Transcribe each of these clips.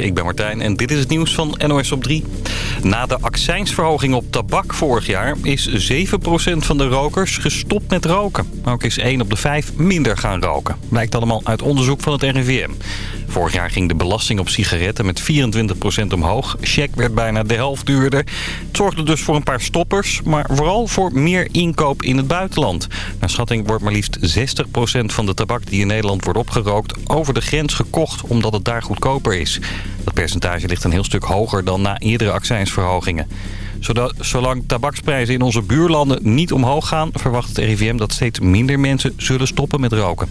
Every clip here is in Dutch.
Ik ben Martijn en dit is het nieuws van NOS op 3. Na de accijnsverhoging op tabak vorig jaar is 7% van de rokers gestopt met roken. Ook is 1 op de 5 minder gaan roken. Blijkt allemaal uit onderzoek van het RIVM. Vorig jaar ging de belasting op sigaretten met 24% omhoog. Check werd bijna de helft duurder. Het zorgde dus voor een paar stoppers, maar vooral voor meer inkoop in het buitenland. Naar schatting wordt maar liefst 60% van de tabak die in Nederland wordt opgerookt over de grens gekocht omdat het daar goedkoper is. Dat percentage ligt een heel stuk hoger dan na eerdere accijnsverhogingen. Zolang tabaksprijzen in onze buurlanden niet omhoog gaan... verwacht het RIVM dat steeds minder mensen zullen stoppen met roken.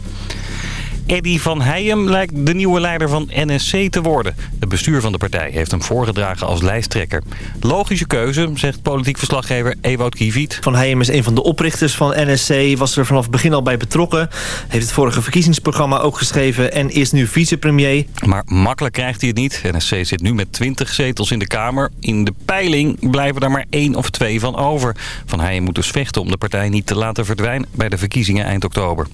Eddy van Heijem lijkt de nieuwe leider van NSC te worden. Het bestuur van de partij heeft hem voorgedragen als lijsttrekker. Logische keuze, zegt politiek verslaggever Ewout Kiewiet. Van Heijem is een van de oprichters van NSC, was er vanaf het begin al bij betrokken. Heeft het vorige verkiezingsprogramma ook geschreven en is nu vicepremier. Maar makkelijk krijgt hij het niet. NSC zit nu met 20 zetels in de Kamer. In de peiling blijven er maar één of twee van over. Van Heijem moet dus vechten om de partij niet te laten verdwijnen bij de verkiezingen eind oktober.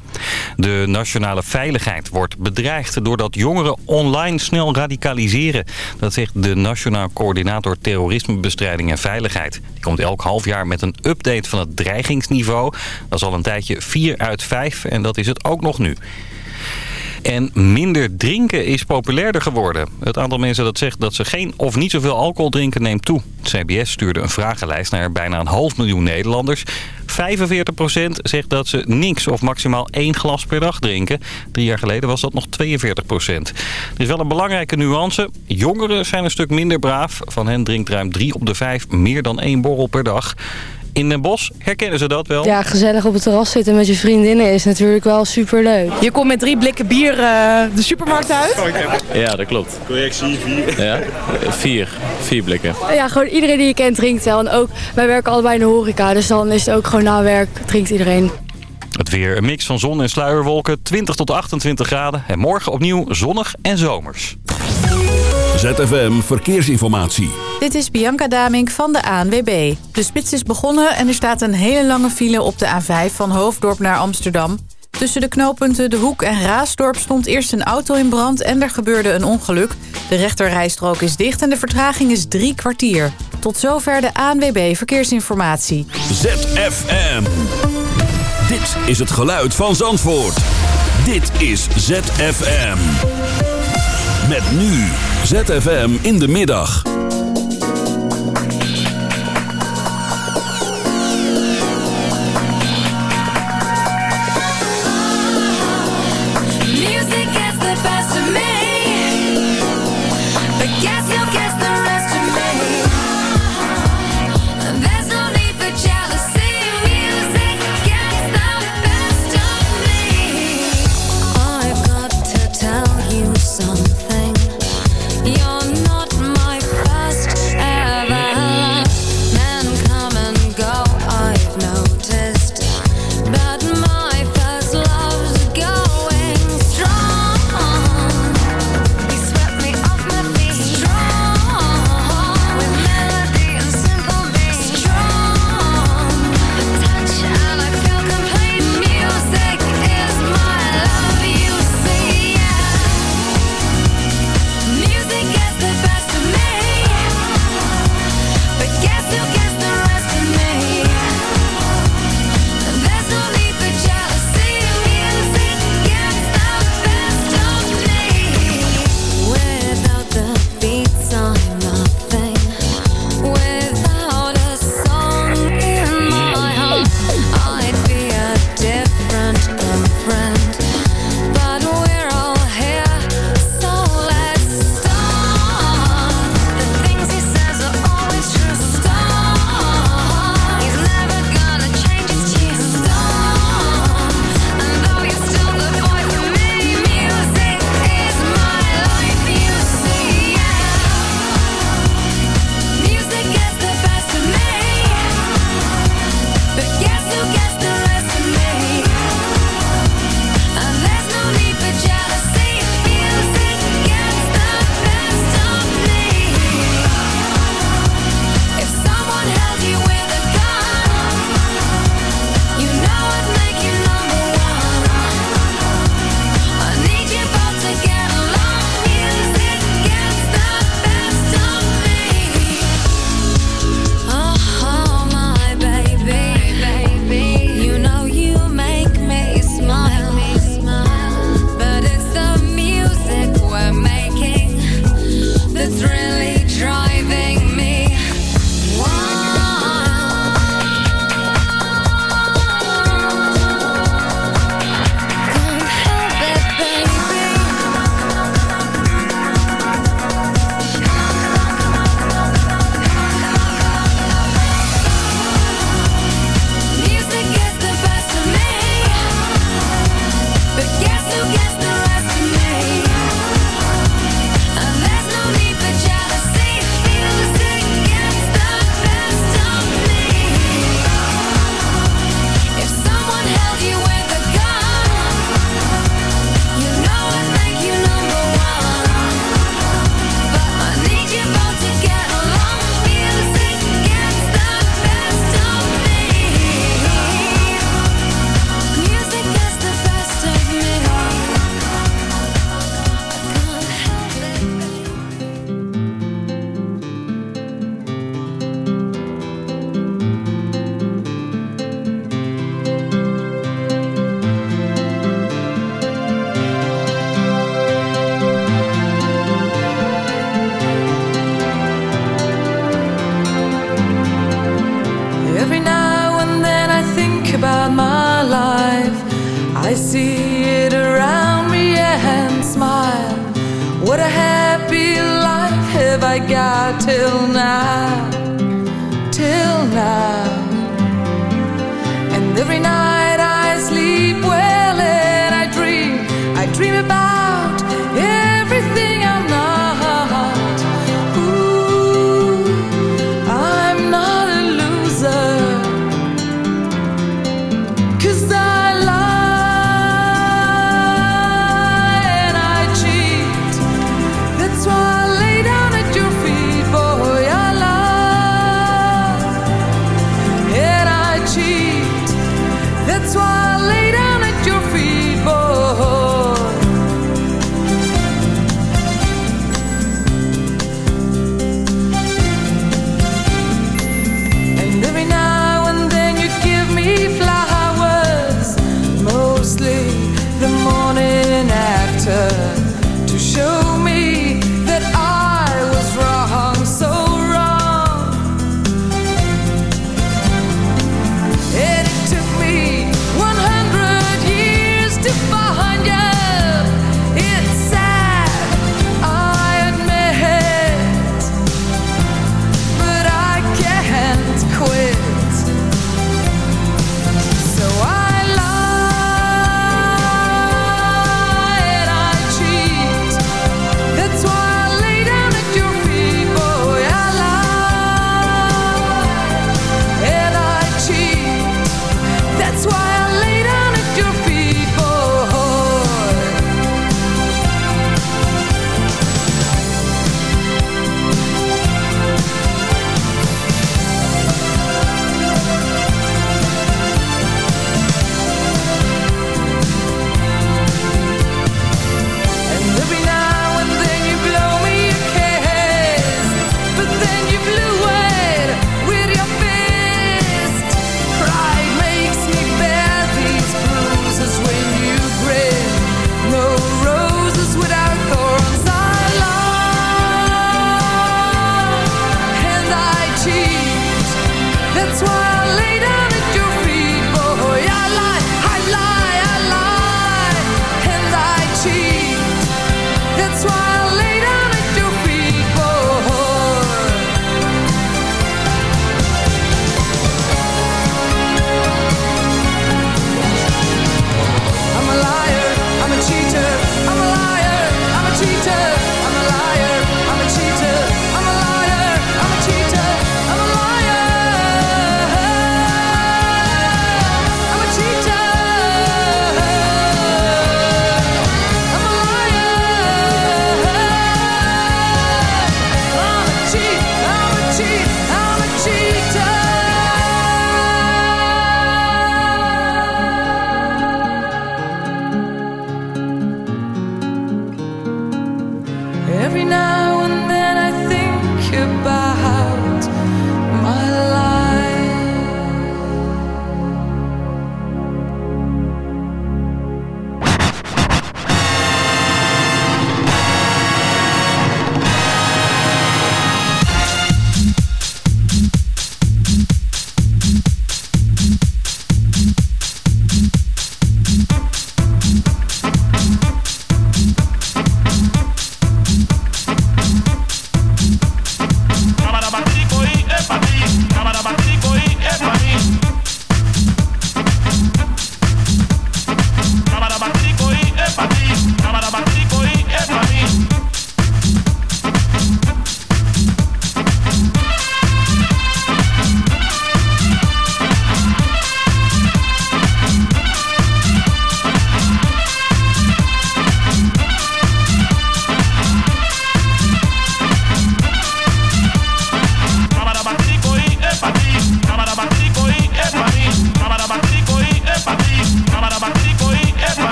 De nationale veiligheid wordt bedreigd doordat jongeren online snel radicaliseren. Dat zegt de Nationaal Coördinator Terrorismebestrijding en Veiligheid. Die komt elk half jaar met een update van het dreigingsniveau. Dat is al een tijdje 4 uit 5 en dat is het ook nog nu. En minder drinken is populairder geworden. Het aantal mensen dat zegt dat ze geen of niet zoveel alcohol drinken neemt toe. CBS stuurde een vragenlijst naar bijna een half miljoen Nederlanders. 45% zegt dat ze niks of maximaal één glas per dag drinken. Drie jaar geleden was dat nog 42%. Er is wel een belangrijke nuance. Jongeren zijn een stuk minder braaf. Van hen drinkt ruim 3 op de 5 meer dan één borrel per dag. In Den Bosch herkennen ze dat wel. Ja, gezellig op het terras zitten met je vriendinnen is natuurlijk wel superleuk. Je komt met drie blikken bier uh, de supermarkt uit. Ja, dat klopt. Correctie, vier. Ja, vier. Vier blikken. Ja, gewoon iedereen die je kent drinkt wel. En ook, wij werken allebei in de horeca, dus dan is het ook gewoon na werk drinkt iedereen. Het weer, een mix van zon en sluierwolken, 20 tot 28 graden. En morgen opnieuw zonnig en zomers. ZFM Verkeersinformatie. Dit is Bianca Damink van de ANWB. De spits is begonnen en er staat een hele lange file op de A5 van Hoofddorp naar Amsterdam. Tussen de knooppunten De Hoek en Raasdorp stond eerst een auto in brand en er gebeurde een ongeluk. De rechterrijstrook is dicht en de vertraging is drie kwartier. Tot zover de ANWB Verkeersinformatie. ZFM. Dit is het geluid van Zandvoort. Dit is ZFM. Met nu ZFM in de middag.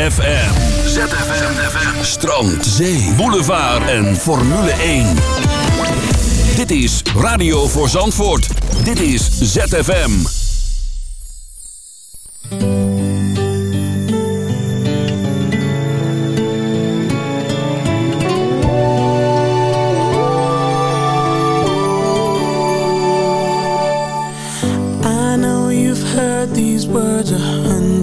ZFM. ZFM. Strand, zee, boulevard en Formule 1. Dit is Radio voor Zandvoort. Dit is ZFM. I know you've heard these words a hundred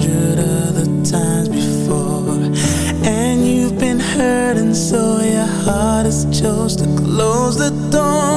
chose to close the door.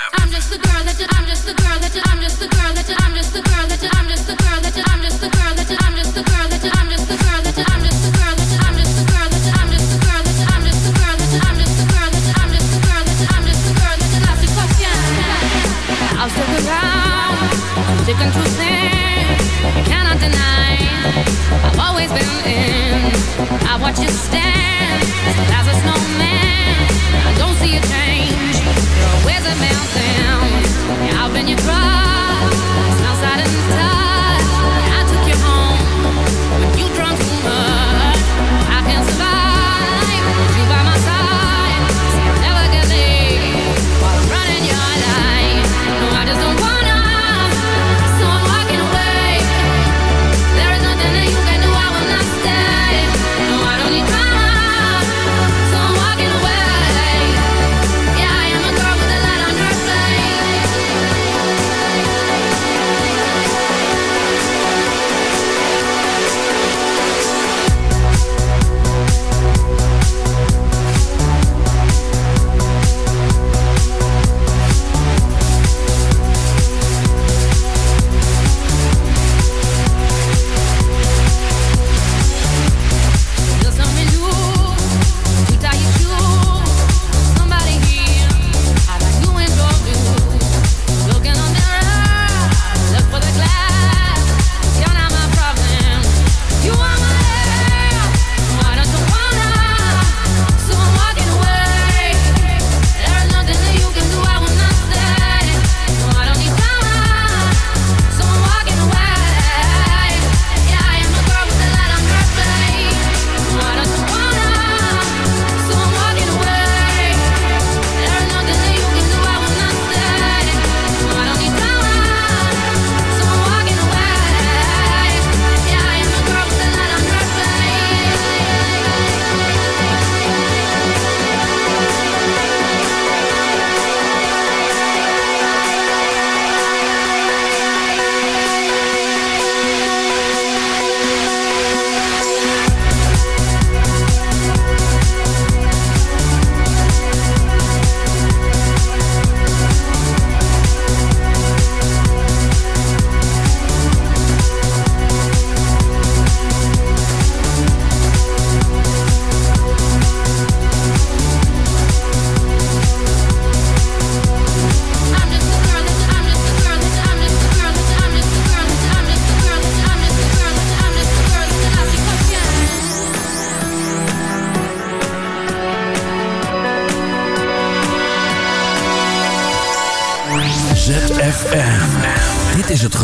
always been. I watch you stand as a snowman. I don't see a change. Yeah, I've been your and. I took you home when you drunk too much. I can survive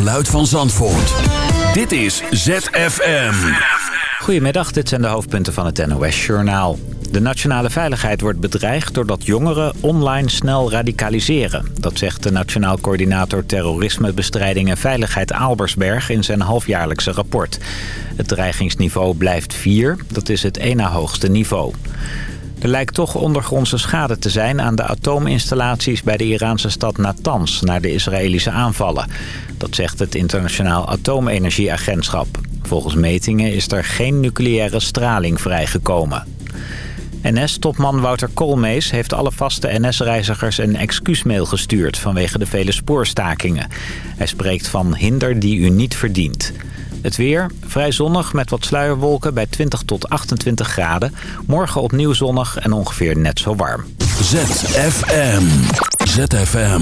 geluid van Zandvoort. Dit is ZFM. Goedemiddag, dit zijn de hoofdpunten van het NOS-journaal. De nationale veiligheid wordt bedreigd doordat jongeren online snel radicaliseren. Dat zegt de Nationaal Coördinator Terrorismebestrijding en Veiligheid Aalbersberg in zijn halfjaarlijkse rapport. Het dreigingsniveau blijft 4, dat is het na hoogste niveau. Er lijkt toch ondergrondse schade te zijn aan de atoominstallaties bij de Iraanse stad Natanz na de Israëlische aanvallen. Dat zegt het Internationaal Atoomenergieagentschap. Volgens metingen is er geen nucleaire straling vrijgekomen. NS-topman Wouter Koolmees heeft alle vaste NS-reizigers een excuusmail gestuurd vanwege de vele spoorstakingen. Hij spreekt van hinder die u niet verdient. Het weer, vrij zonnig met wat sluierwolken bij 20 tot 28 graden. Morgen opnieuw zonnig en ongeveer net zo warm. ZFM. ZFM.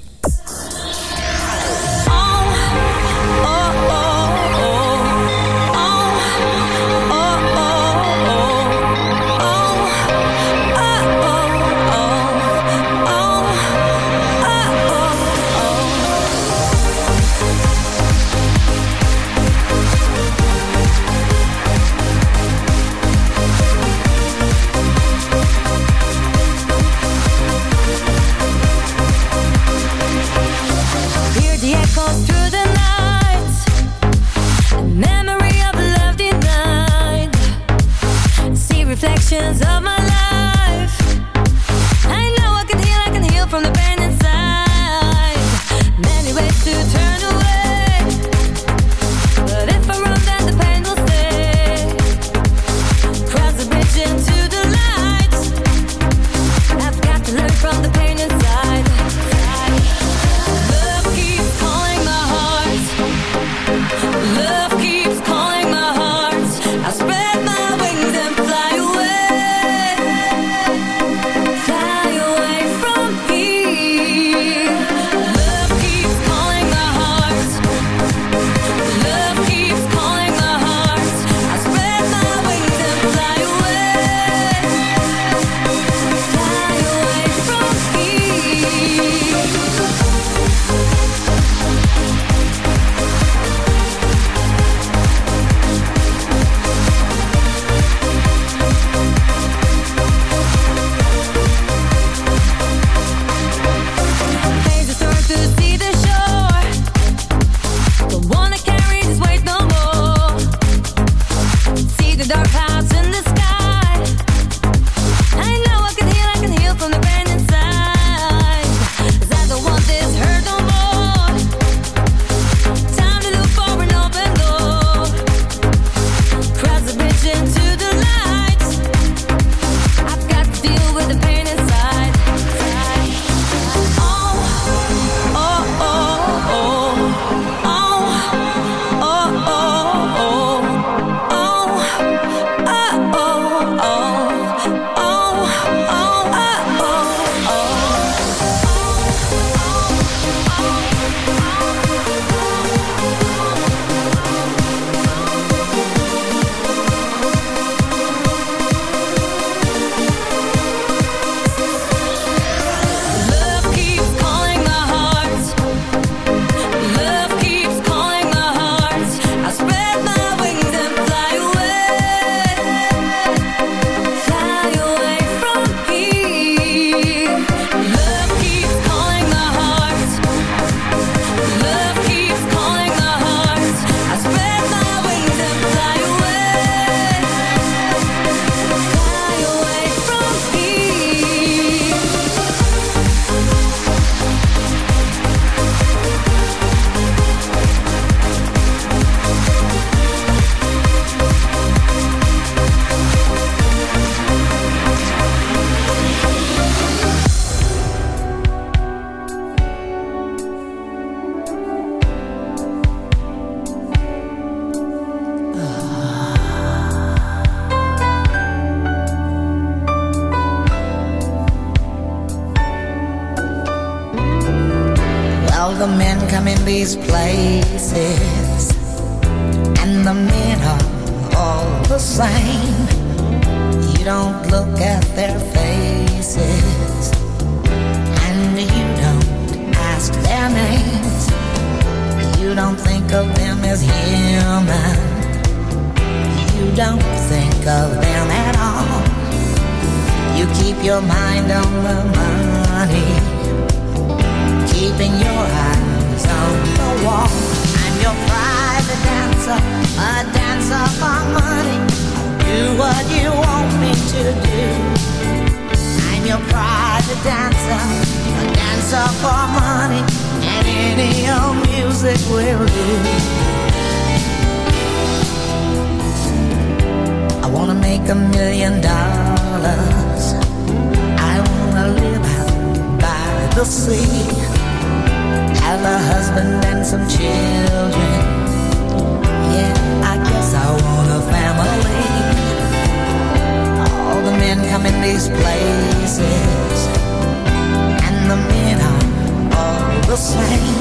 same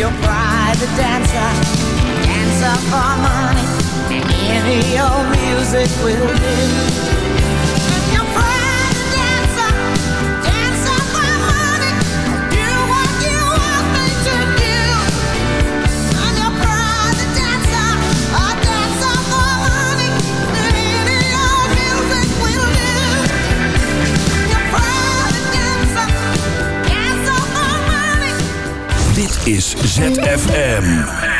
your pride a dancer, dancer for money, any old music will do. is ZFM.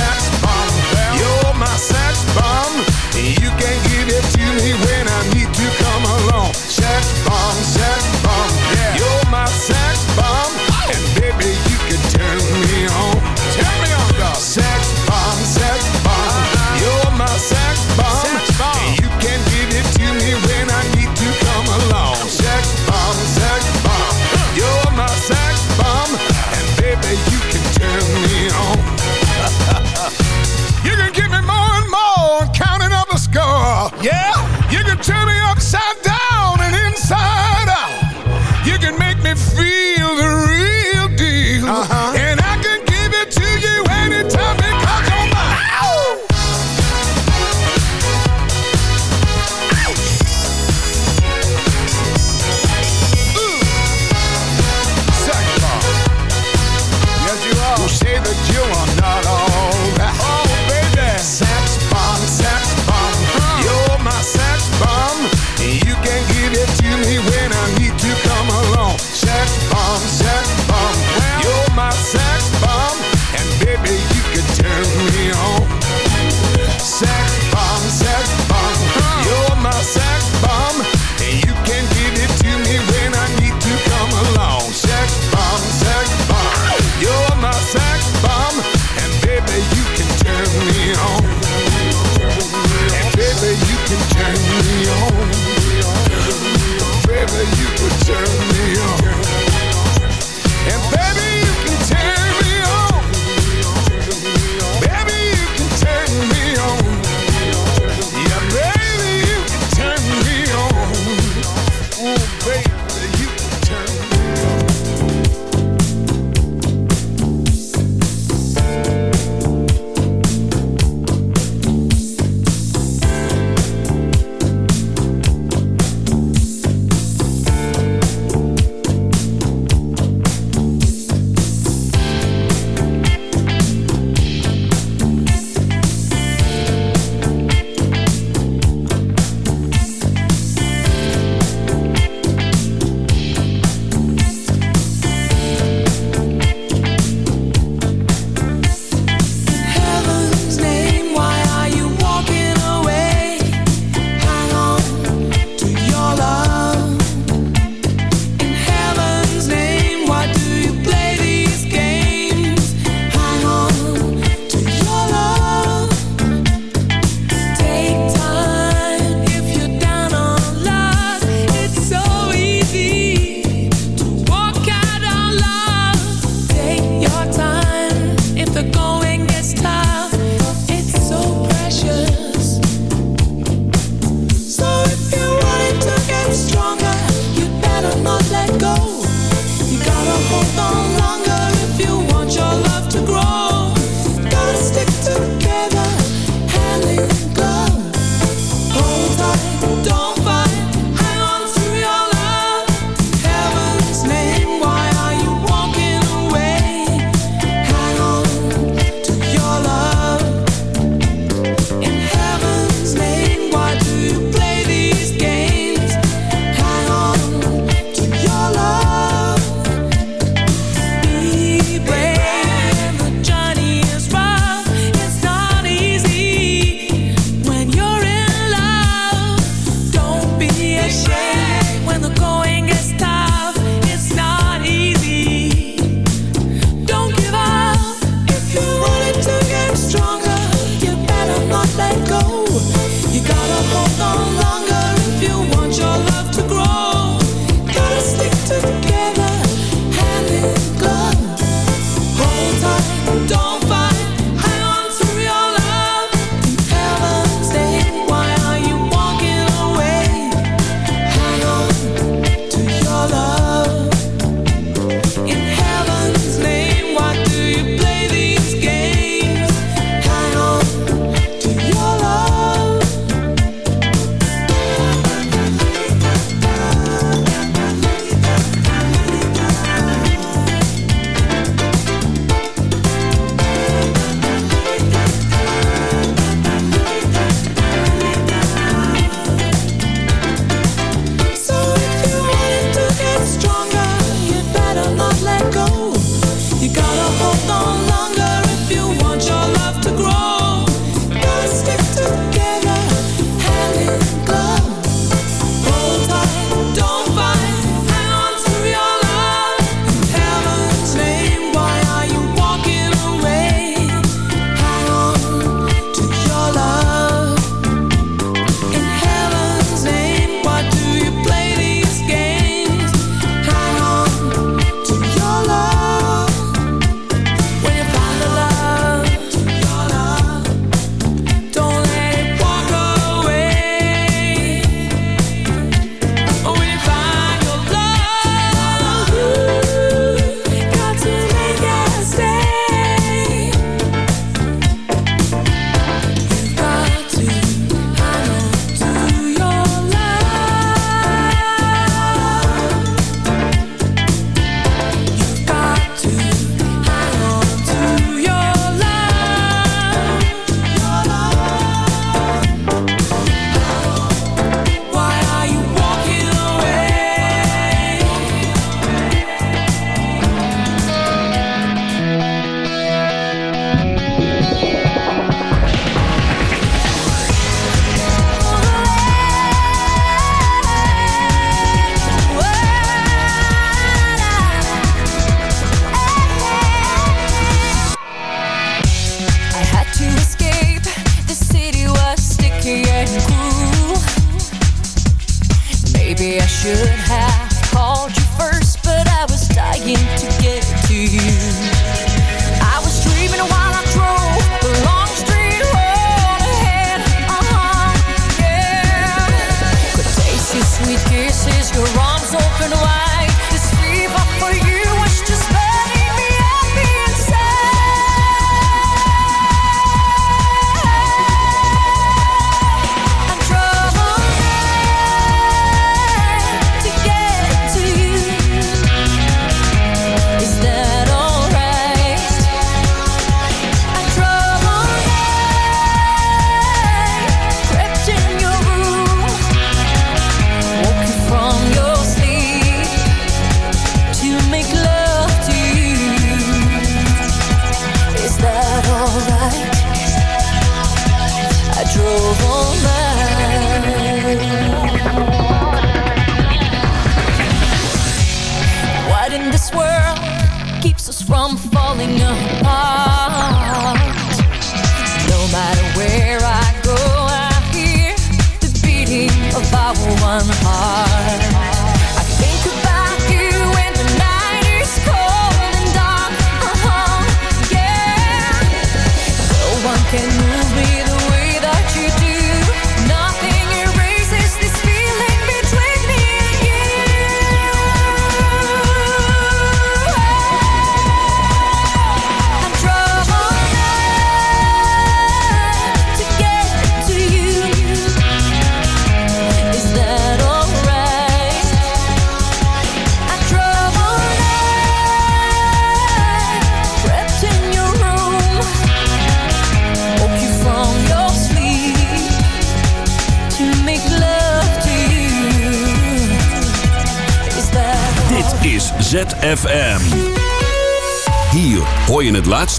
Bye.